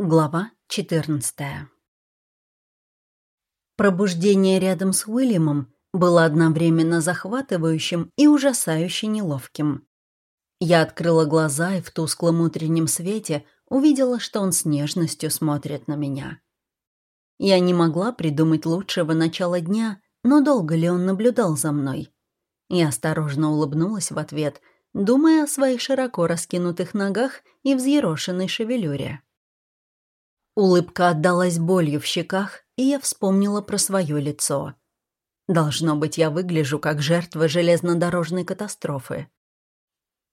Глава 14 Пробуждение рядом с Уильямом было одновременно захватывающим и ужасающе неловким. Я открыла глаза и в тусклом утреннем свете увидела, что он с нежностью смотрит на меня. Я не могла придумать лучшего начала дня, но долго ли он наблюдал за мной? Я осторожно улыбнулась в ответ, думая о своих широко раскинутых ногах и взъерошенной шевелюре. Улыбка отдалась болью в щеках, и я вспомнила про свое лицо. Должно быть, я выгляжу как жертва железнодорожной катастрофы.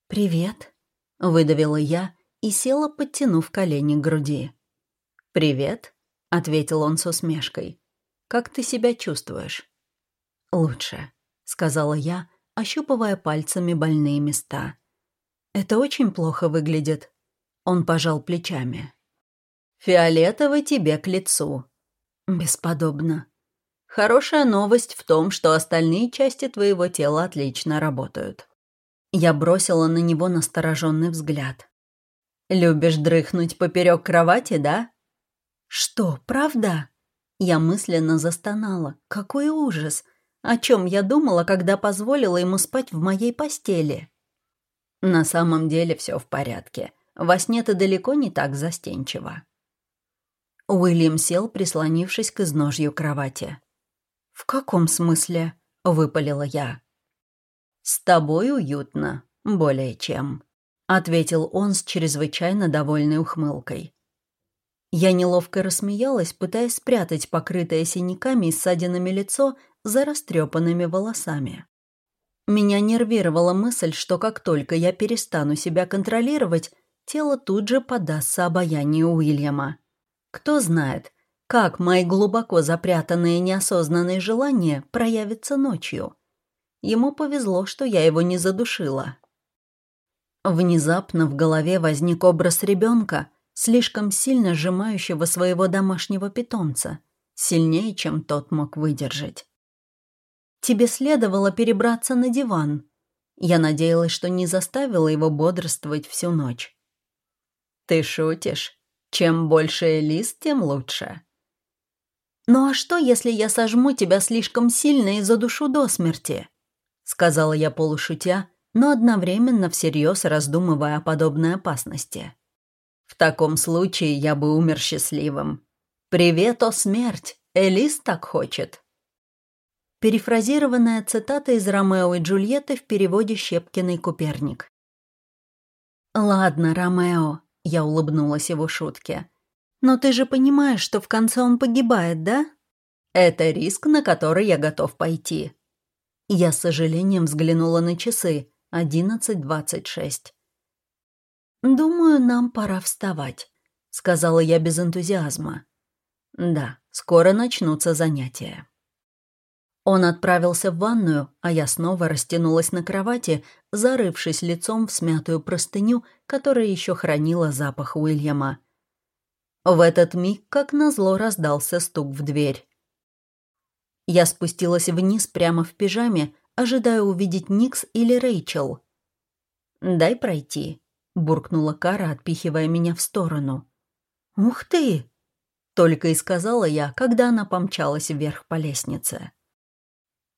«Привет», — выдавила я и села, подтянув колени к груди. «Привет», — ответил он с усмешкой. «Как ты себя чувствуешь?» «Лучше», — сказала я, ощупывая пальцами больные места. «Это очень плохо выглядит». Он пожал плечами. Фиолетовый тебе к лицу. Бесподобно. Хорошая новость в том, что остальные части твоего тела отлично работают. Я бросила на него настороженный взгляд. «Любишь дрыхнуть поперек кровати, да?» «Что, правда?» Я мысленно застонала. «Какой ужас! О чем я думала, когда позволила ему спать в моей постели?» «На самом деле все в порядке. Во сне ты далеко не так застенчива». Уильям сел, прислонившись к изножью кровати. «В каком смысле?» — выпалила я. «С тобой уютно, более чем», — ответил он с чрезвычайно довольной ухмылкой. Я неловко рассмеялась, пытаясь спрятать покрытое синяками и ссадинами лицо за растрепанными волосами. Меня нервировала мысль, что как только я перестану себя контролировать, тело тут же подастся обаянию Уильяма. Кто знает, как мои глубоко запрятанные неосознанные желания проявятся ночью. Ему повезло, что я его не задушила. Внезапно в голове возник образ ребенка, слишком сильно сжимающего своего домашнего питомца, сильнее, чем тот мог выдержать. «Тебе следовало перебраться на диван». Я надеялась, что не заставила его бодрствовать всю ночь. «Ты шутишь?» Чем больше лист, тем лучше. «Ну а что, если я сожму тебя слишком сильно и задушу до смерти?» Сказала я полушутя, но одновременно всерьез раздумывая о подобной опасности. «В таком случае я бы умер счастливым. Привет, о смерть! Элис так хочет!» Перефразированная цитата из «Ромео и Джульетты» в переводе Щепкиной Куперник. «Ладно, Ромео, я улыбнулась его шутке. «Но ты же понимаешь, что в конце он погибает, да?» «Это риск, на который я готов пойти». Я с сожалением взглянула на часы. Одиннадцать двадцать шесть. «Думаю, нам пора вставать», — сказала я без энтузиазма. «Да, скоро начнутся занятия». Он отправился в ванную, а я снова растянулась на кровати, зарывшись лицом в смятую простыню, которая еще хранила запах Уильяма. В этот миг, как назло, раздался стук в дверь. Я спустилась вниз прямо в пижаме, ожидая увидеть Никс или Рэйчел. «Дай пройти», — буркнула Кара, отпихивая меня в сторону. «Ух ты!» — только и сказала я, когда она помчалась вверх по лестнице.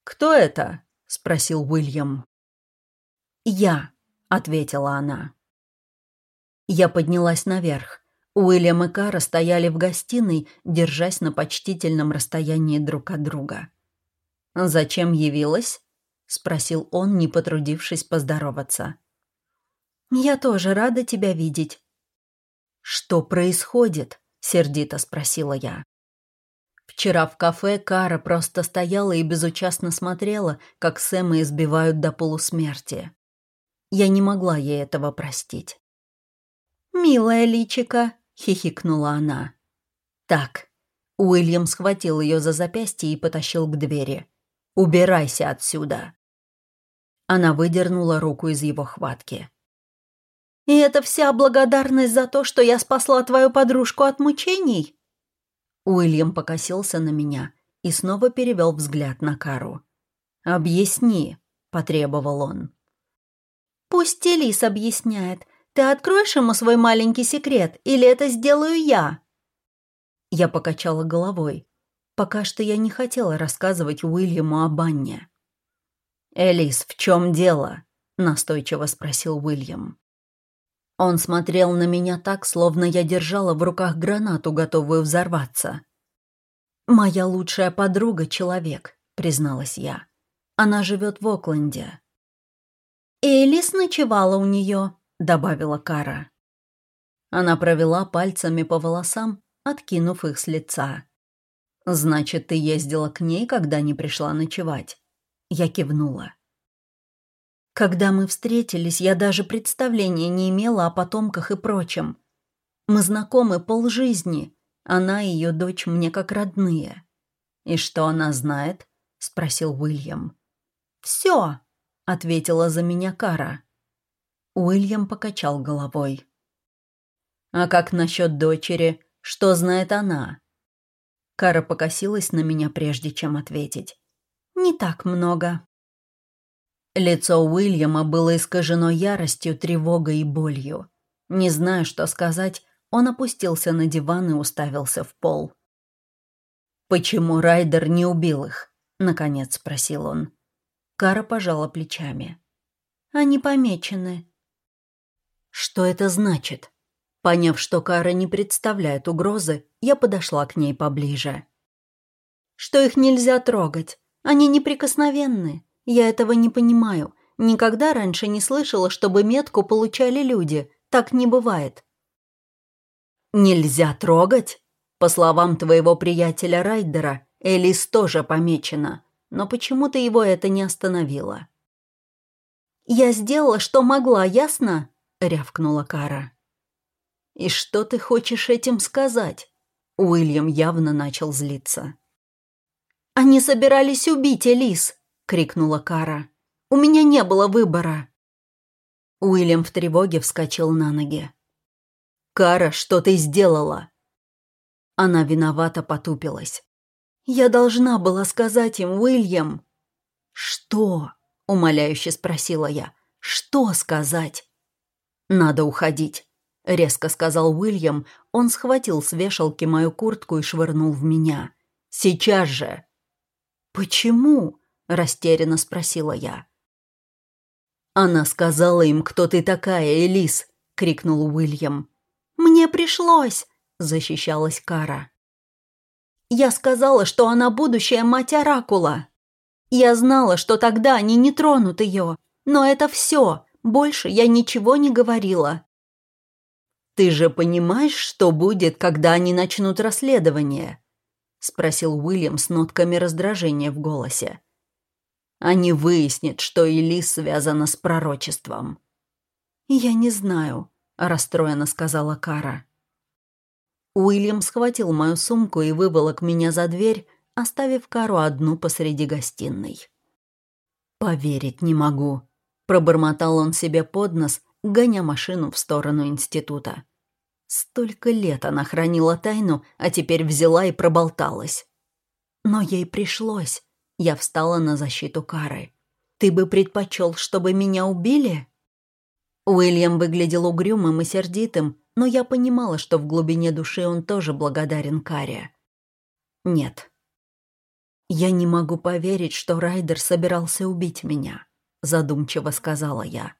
«Кто это?» — спросил Уильям. «Я», — ответила она. Я поднялась наверх. Уильям и Кара стояли в гостиной, держась на почтительном расстоянии друг от друга. «Зачем явилась?» — спросил он, не потрудившись поздороваться. «Я тоже рада тебя видеть». «Что происходит?» — сердито спросила я. Вчера в кафе Кара просто стояла и безучастно смотрела, как Сэма избивают до полусмерти. Я не могла ей этого простить. «Милая личика», — хихикнула она. «Так». Уильям схватил ее за запястье и потащил к двери. «Убирайся отсюда». Она выдернула руку из его хватки. «И это вся благодарность за то, что я спасла твою подружку от мучений?» Уильям покосился на меня и снова перевел взгляд на Кару. «Объясни», — потребовал он. «Пусть Элис объясняет. Ты откроешь ему свой маленький секрет, или это сделаю я?» Я покачала головой. Пока что я не хотела рассказывать Уильяму об Анне. «Элис, в чем дело?» – настойчиво спросил Уильям. Он смотрел на меня так, словно я держала в руках гранату, готовую взорваться. «Моя лучшая подруга — человек», — призналась я. «Она живет в Окленде». «Элис ночевала у нее», — добавила Кара. Она провела пальцами по волосам, откинув их с лица. «Значит, ты ездила к ней, когда не пришла ночевать?» Я кивнула. Когда мы встретились, я даже представления не имела о потомках и прочем. Мы знакомы полжизни. Она и ее дочь мне как родные. «И что она знает?» — спросил Уильям. «Все», — ответила за меня Кара. Уильям покачал головой. «А как насчет дочери? Что знает она?» Кара покосилась на меня, прежде чем ответить. «Не так много». Лицо Уильяма было искажено яростью, тревогой и болью. Не зная, что сказать, он опустился на диван и уставился в пол. «Почему Райдер не убил их?» — наконец спросил он. Кара пожала плечами. «Они помечены». «Что это значит?» Поняв, что Кара не представляет угрозы, я подошла к ней поближе. «Что их нельзя трогать. Они неприкосновенны. Я этого не понимаю. Никогда раньше не слышала, чтобы метку получали люди. Так не бывает. Нельзя трогать? По словам твоего приятеля Райдера, Элис тоже помечена. Но почему-то его это не остановило. «Я сделала, что могла, ясно?» — рявкнула Кара. «И что ты хочешь этим сказать?» Уильям явно начал злиться. «Они собирались убить Элис. — крикнула Кара. «У меня не было выбора!» Уильям в тревоге вскочил на ноги. «Кара, что ты сделала?» Она виновато потупилась. «Я должна была сказать им, Уильям!» «Что?» — умоляюще спросила я. «Что сказать?» «Надо уходить», — резко сказал Уильям. Он схватил с вешалки мою куртку и швырнул в меня. «Сейчас же!» «Почему?» — растерянно спросила я. «Она сказала им, кто ты такая, Элис!» — крикнул Уильям. «Мне пришлось!» — защищалась Кара. «Я сказала, что она будущая мать Оракула. Я знала, что тогда они не тронут ее, но это все, больше я ничего не говорила». «Ты же понимаешь, что будет, когда они начнут расследование?» — спросил Уильям с нотками раздражения в голосе. Они выяснят, что Элис связана с пророчеством. «Я не знаю», — расстроенно сказала Кара. Уильям схватил мою сумку и выволок меня за дверь, оставив Кару одну посреди гостиной. «Поверить не могу», — пробормотал он себе под нос, гоня машину в сторону института. Столько лет она хранила тайну, а теперь взяла и проболталась. Но ей пришлось. Я встала на защиту Кары. «Ты бы предпочел, чтобы меня убили?» Уильям выглядел угрюмым и сердитым, но я понимала, что в глубине души он тоже благодарен Каре. «Нет». «Я не могу поверить, что Райдер собирался убить меня», — задумчиво сказала я.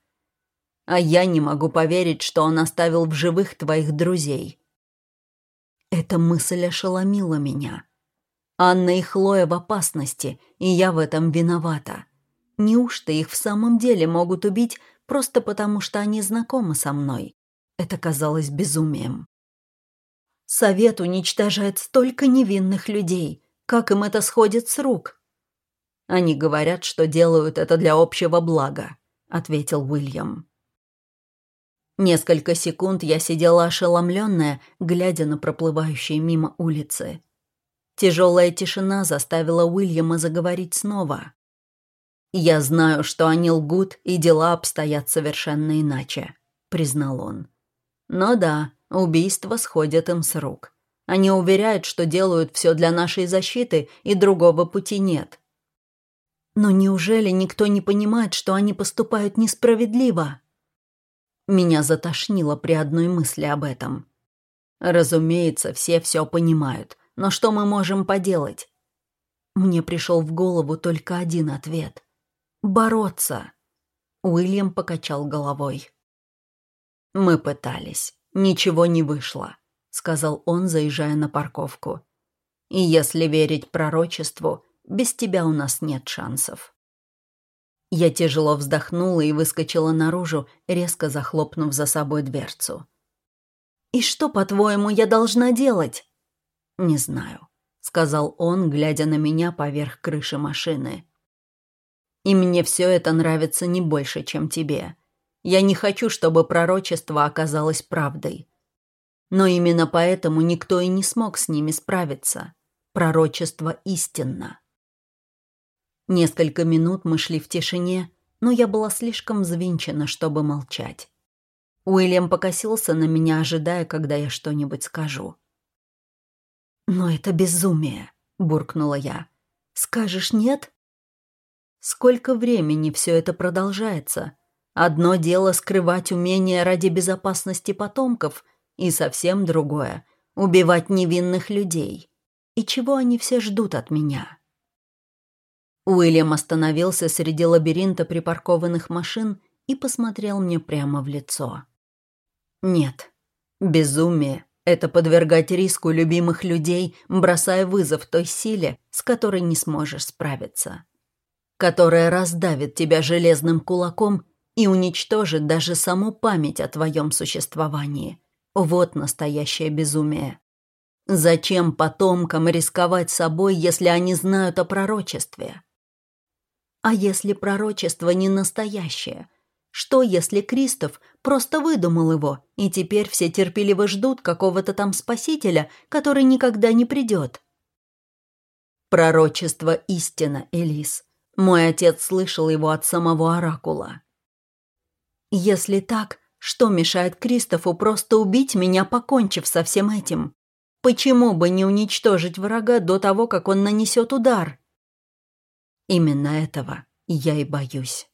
«А я не могу поверить, что он оставил в живых твоих друзей». Эта мысль ошеломила меня. Анна и Хлоя в опасности, и я в этом виновата. Неужто их в самом деле могут убить просто потому, что они знакомы со мной? Это казалось безумием. Совет уничтожает столько невинных людей. Как им это сходит с рук? Они говорят, что делают это для общего блага, ответил Уильям. Несколько секунд я сидела ошеломленная, глядя на проплывающие мимо улицы. Тяжелая тишина заставила Уильяма заговорить снова. «Я знаю, что они лгут, и дела обстоят совершенно иначе», — признал он. «Но да, убийства сходят им с рук. Они уверяют, что делают все для нашей защиты, и другого пути нет». «Но неужели никто не понимает, что они поступают несправедливо?» Меня затошнило при одной мысли об этом. Разумеется, все все понимают, но что мы можем поделать? Мне пришел в голову только один ответ. Бороться. Уильям покачал головой. Мы пытались. Ничего не вышло, сказал он, заезжая на парковку. И если верить пророчеству, без тебя у нас нет шансов. Я тяжело вздохнула и выскочила наружу, резко захлопнув за собой дверцу. «И что, по-твоему, я должна делать?» «Не знаю», — сказал он, глядя на меня поверх крыши машины. «И мне все это нравится не больше, чем тебе. Я не хочу, чтобы пророчество оказалось правдой. Но именно поэтому никто и не смог с ними справиться. Пророчество истинно». Несколько минут мы шли в тишине, но я была слишком взвинчена, чтобы молчать. Уильям покосился на меня, ожидая, когда я что-нибудь скажу. «Но это безумие», — буркнула я. «Скажешь нет?» Сколько времени все это продолжается? Одно дело скрывать умение ради безопасности потомков, и совсем другое — убивать невинных людей. И чего они все ждут от меня?» Уильям остановился среди лабиринта припаркованных машин и посмотрел мне прямо в лицо. «Нет, безумие — это подвергать риску любимых людей, бросая вызов той силе, с которой не сможешь справиться, которая раздавит тебя железным кулаком и уничтожит даже саму память о твоем существовании. Вот настоящее безумие. Зачем потомкам рисковать собой, если они знают о пророчестве?» А если пророчество не настоящее? Что, если Кристоф просто выдумал его, и теперь все терпеливо ждут какого-то там спасителя, который никогда не придет? Пророчество истина, Элис. Мой отец слышал его от самого Оракула. Если так, что мешает Кристофу просто убить меня, покончив со всем этим? Почему бы не уничтожить врага до того, как он нанесет удар? Именно этого я и боюсь.